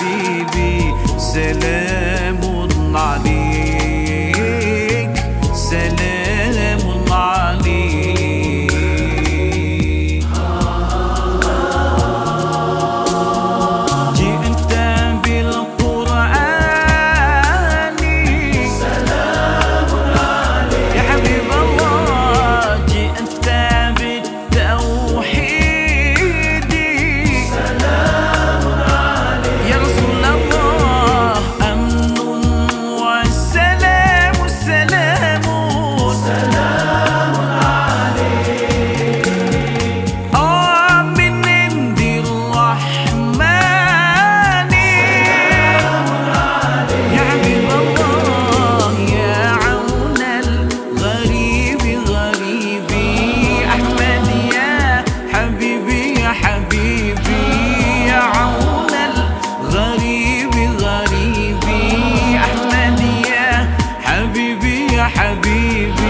حبيبي سلام عليك حبيبي.